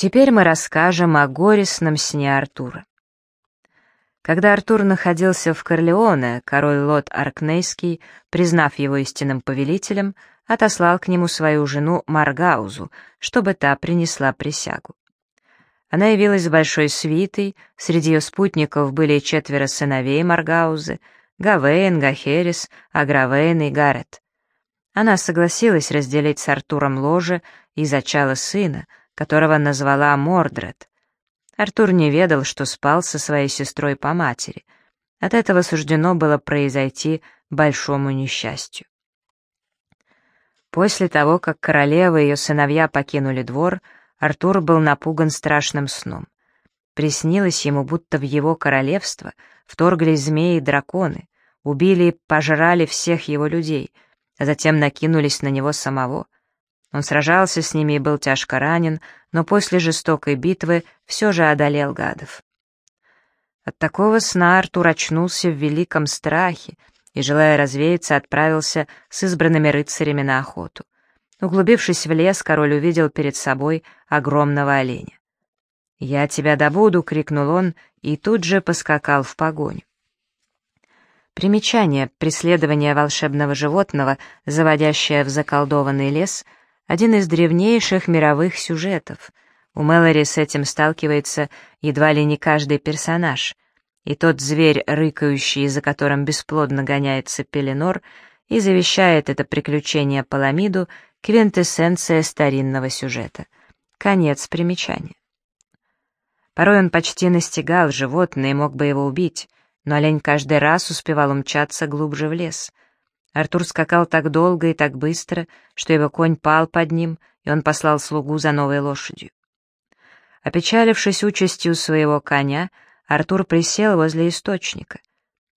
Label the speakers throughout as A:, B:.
A: Теперь мы расскажем о горестном сне Артура. Когда Артур находился в Корлеоне, король Лот Аркнейский, признав его истинным повелителем, отослал к нему свою жену Маргаузу, чтобы та принесла присягу. Она явилась большой свитой, среди ее спутников были четверо сыновей Маргаузы, Гавейн, Гахерис, Агравейн и Гарет. Она согласилась разделить с Артуром ложе и зачала сына, которого назвала Мордред. Артур не ведал, что спал со своей сестрой по матери. От этого суждено было произойти большому несчастью. После того, как королева и ее сыновья покинули двор, Артур был напуган страшным сном. Приснилось ему, будто в его королевство вторглись змеи и драконы, убили и пожрали всех его людей, а затем накинулись на него самого. Он сражался с ними и был тяжко ранен, но после жестокой битвы все же одолел гадов. От такого сна Артур очнулся в великом страхе и, желая развеяться, отправился с избранными рыцарями на охоту. Углубившись в лес, король увидел перед собой огромного оленя. «Я тебя добуду!» — крикнул он и тут же поскакал в погоню. Примечание преследования волшебного животного, заводящее в заколдованный лес, один из древнейших мировых сюжетов. У Мэлори с этим сталкивается едва ли не каждый персонаж. И тот зверь, рыкающий, за которым бесплодно гоняется Пеленор, и завещает это приключение Паламиду квинтэссенция старинного сюжета. Конец примечания. Порой он почти настигал животное и мог бы его убить, но олень каждый раз успевал умчаться глубже в лес. Артур скакал так долго и так быстро, что его конь пал под ним, и он послал слугу за новой лошадью. Опечалившись участью своего коня, Артур присел возле источника.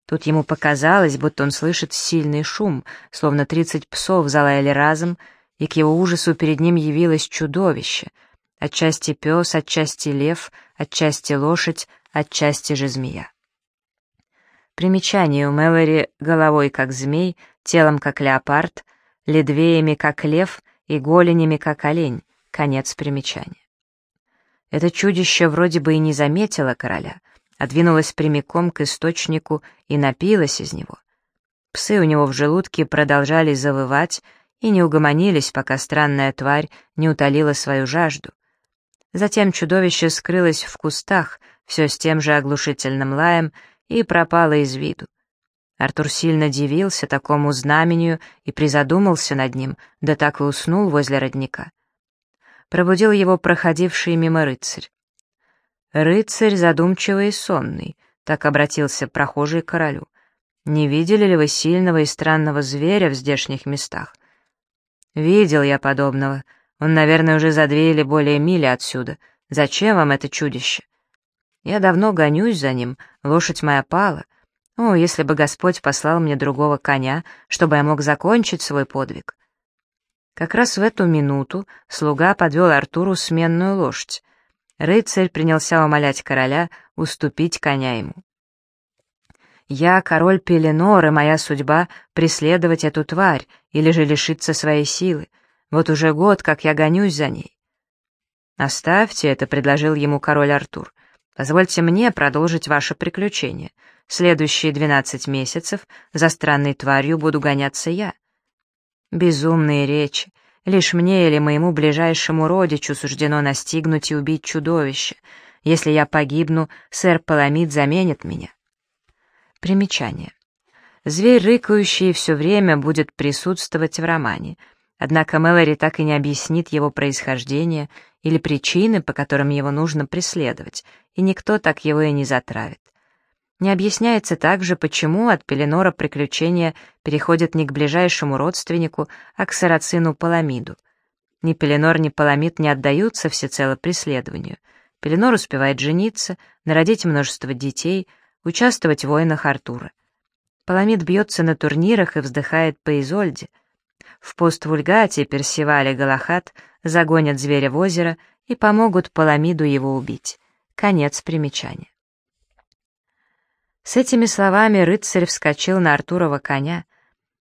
A: Тут ему показалось, будто он слышит сильный шум, словно тридцать псов залаяли разом, и к его ужасу перед ним явилось чудовище, отчасти пес, отчасти лев, отчасти лошадь, отчасти же змея. Примечание у Мэлори головой как змей, телом как леопард, ледвеями как лев и голенями как олень. Конец примечания. Это чудище вроде бы и не заметило короля, а двинулось прямиком к источнику и напилось из него. Псы у него в желудке продолжали завывать, и не угомонились, пока странная тварь не утолила свою жажду. Затем чудовище скрылось в кустах, все с тем же оглушительным лаем, и пропало из виду. Артур сильно дивился такому знамению и призадумался над ним, да так и уснул возле родника. Пробудил его проходивший мимо рыцарь. «Рыцарь задумчивый и сонный», — так обратился прохожий к королю. «Не видели ли вы сильного и странного зверя в здешних местах? «Видел я подобного. Он, наверное, уже за две или более мили отсюда. Зачем вам это чудище?» «Я давно гонюсь за ним, лошадь моя пала. О, если бы Господь послал мне другого коня, чтобы я мог закончить свой подвиг!» Как раз в эту минуту слуга подвел Артуру сменную лошадь. Рыцарь принялся умолять короля уступить коня ему. Я король Пеленор, и моя судьба — преследовать эту тварь или же лишиться своей силы. Вот уже год, как я гонюсь за ней. «Оставьте это», — предложил ему король Артур. «Позвольте мне продолжить ваше приключение. Следующие двенадцать месяцев за странной тварью буду гоняться я». Безумные речи. Лишь мне или моему ближайшему родичу суждено настигнуть и убить чудовище. Если я погибну, сэр Паламид заменит меня. Примечание. Зверь, рыкающий, все время будет присутствовать в романе, однако Мэлори так и не объяснит его происхождение или причины, по которым его нужно преследовать, и никто так его и не затравит. Не объясняется также, почему от Пеленора приключения переходят не к ближайшему родственнику, а к сарацину Паламиду. Ни Пеленор, ни Паламид не отдаются всецело преследованию. Пеленор успевает жениться, народить множество детей — участвовать в войнах Артура. Паламид бьется на турнирах и вздыхает по Изольде. В пост Вульгате Персиваль и Галахат загонят зверя в озеро и помогут Паламиду его убить. Конец примечания. С этими словами рыцарь вскочил на Артурова коня.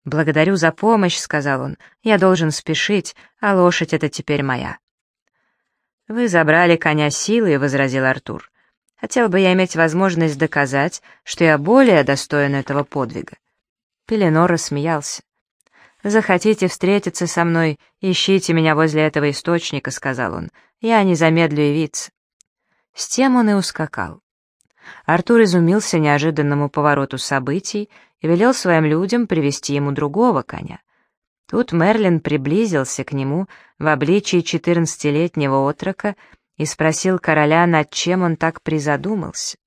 A: «Благодарю за помощь», — сказал он, — «я должен спешить, а лошадь эта теперь моя». «Вы забрали коня силой», — возразил Артур. «Хотел бы я иметь возможность доказать, что я более достоин этого подвига». Пеленор рассмеялся. «Захотите встретиться со мной, ищите меня возле этого источника», — сказал он. «Я не замедлю явиться». С тем он и ускакал. Артур изумился неожиданному повороту событий и велел своим людям привести ему другого коня. Тут Мерлин приблизился к нему в обличии четырнадцатилетнего отрока и спросил короля, над чем он так призадумался.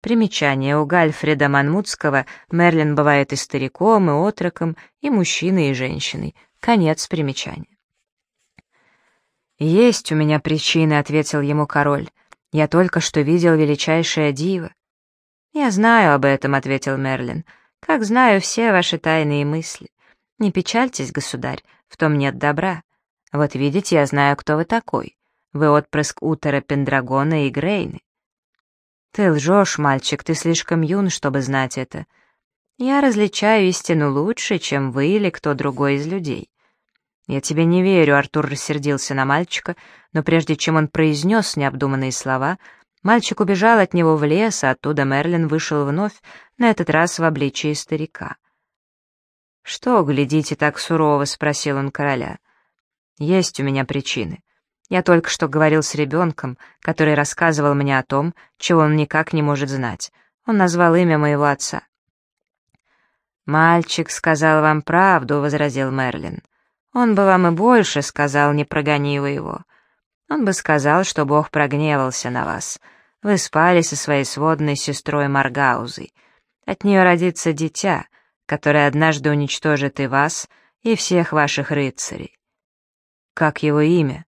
A: Примечание. У Гальфреда Манмутского Мерлин бывает и стариком, и отроком, и мужчиной, и женщиной. Конец примечания. «Есть у меня причины», — ответил ему король. «Я только что видел величайшее диво». «Я знаю об этом», — ответил Мерлин, — «как знаю все ваши тайные мысли. Не печальтесь, государь, в том нет добра. Вот видите, я знаю, кто вы такой. Вы отпрыск Утера Пендрагона и Грейны. Ты лжешь, мальчик, ты слишком юн, чтобы знать это. Я различаю истину лучше, чем вы или кто другой из людей. Я тебе не верю, Артур рассердился на мальчика, но прежде чем он произнес необдуманные слова, мальчик убежал от него в лес, а оттуда Мерлин вышел вновь, на этот раз в обличии старика. «Что, глядите так сурово?» — спросил он короля. «Есть у меня причины. Я только что говорил с ребенком, который рассказывал мне о том, чего он никак не может знать. Он назвал имя моего отца». «Мальчик сказал вам правду», — возразил Мерлин. «Он бы вам и больше сказал, не прогони его. Он бы сказал, что Бог прогневался на вас. Вы спали со своей сводной сестрой Маргаузой. От нее родится дитя, которое однажды уничтожит и вас, и всех ваших рыцарей. Как его имя?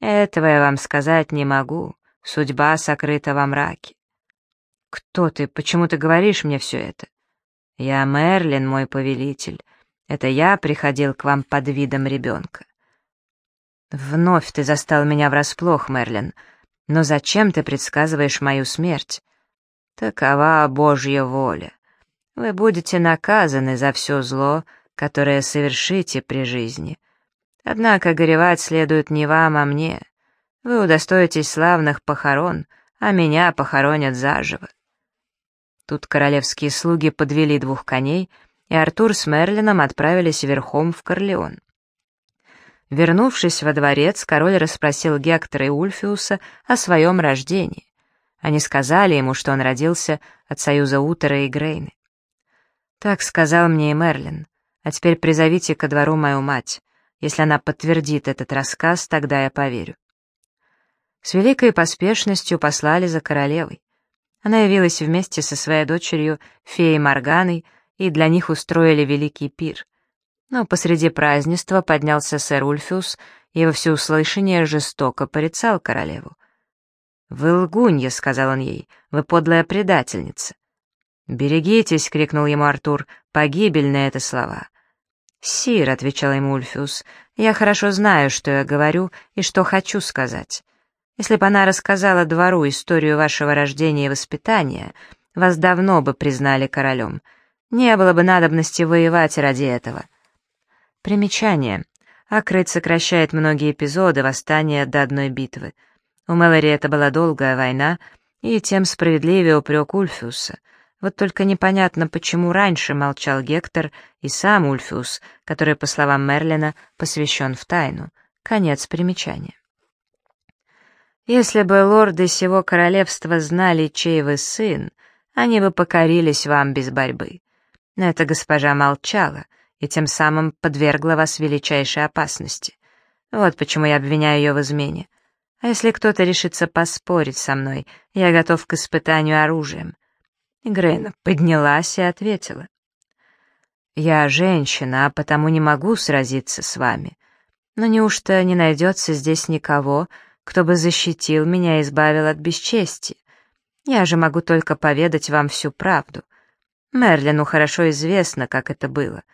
A: Этого я вам сказать не могу. Судьба сокрыта во мраке. Кто ты? Почему ты говоришь мне все это? Я Мерлин, мой повелитель. Это я приходил к вам под видом ребенка. Вновь ты застал меня врасплох, Мерлин. Но зачем ты предсказываешь мою смерть? Такова Божья воля. Вы будете наказаны за все зло, которое совершите при жизни. Однако горевать следует не вам, а мне. Вы удостоитесь славных похорон, а меня похоронят заживо. Тут королевские слуги подвели двух коней, и Артур с Мерлином отправились верхом в Корлеон. Вернувшись во дворец, король расспросил Гектора и Ульфиуса о своем рождении. Они сказали ему, что он родился от союза Утера и Грейны. Так сказал мне и Мерлин. А теперь призовите ко двору мою мать. Если она подтвердит этот рассказ, тогда я поверю. С великой поспешностью послали за королевой. Она явилась вместе со своей дочерью, феей Морганой, и для них устроили великий пир. Но посреди празднества поднялся сэр Ульфиус и во всеуслышание жестоко порицал королеву. «Вы лгунья», — сказал он ей, — «вы подлая предательница. «Берегитесь!» — крикнул ему Артур. «Погибельные это слова!» «Сир», — отвечал ему Ульфиус, — «я хорошо знаю, что я говорю и что хочу сказать. Если бы она рассказала двору историю вашего рождения и воспитания, вас давно бы признали королем. Не было бы надобности воевать ради этого». Примечание. Акрыт сокращает многие эпизоды восстания до одной битвы. У Мэлори это была долгая война, и тем справедливее упрек Ульфиуса — вот только непонятно, почему раньше молчал Гектор и сам Ульфиус, который, по словам Мерлина, посвящен в тайну. Конец примечания. Если бы лорды сего королевства знали, чей вы сын, они бы покорились вам без борьбы. Но эта госпожа молчала и тем самым подвергла вас величайшей опасности. Вот почему я обвиняю ее в измене. А если кто-то решится поспорить со мной, я готов к испытанию оружием. Грейна поднялась и ответила. «Я женщина, а потому не могу сразиться с вами. Но неужто не найдется здесь никого, кто бы защитил меня и избавил от бесчестия? Я же могу только поведать вам всю правду. Мерлину хорошо известно, как это было.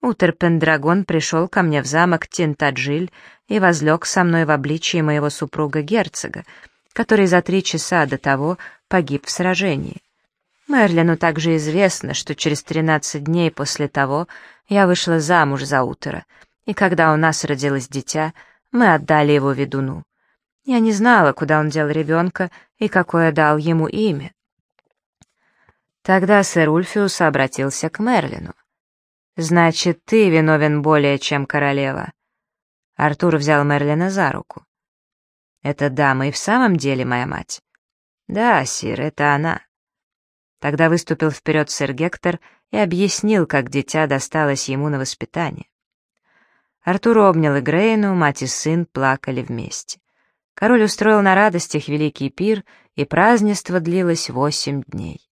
A: Утер Пендрагон пришел ко мне в замок Тинтаджиль и возлег со мной в обличии моего супруга-герцога, который за три часа до того погиб в сражении. Мерлину также известно, что через 13 дней после того я вышла замуж за утро, и когда у нас родилось дитя, мы отдали его ведуну. Я не знала, куда он дел ребенка и какое дал ему имя. Тогда сэр Ульфиус обратился к Мерлину. «Значит, ты виновен более, чем королева». Артур взял Мерлина за руку. «Эта дама и в самом деле моя мать?» «Да, сир, это она». Тогда выступил вперед сэр Гектор и объяснил, как дитя досталось ему на воспитание. Артур обнял Игрейну, мать и сын плакали вместе. Король устроил на радостях великий пир, и празднество длилось восемь дней.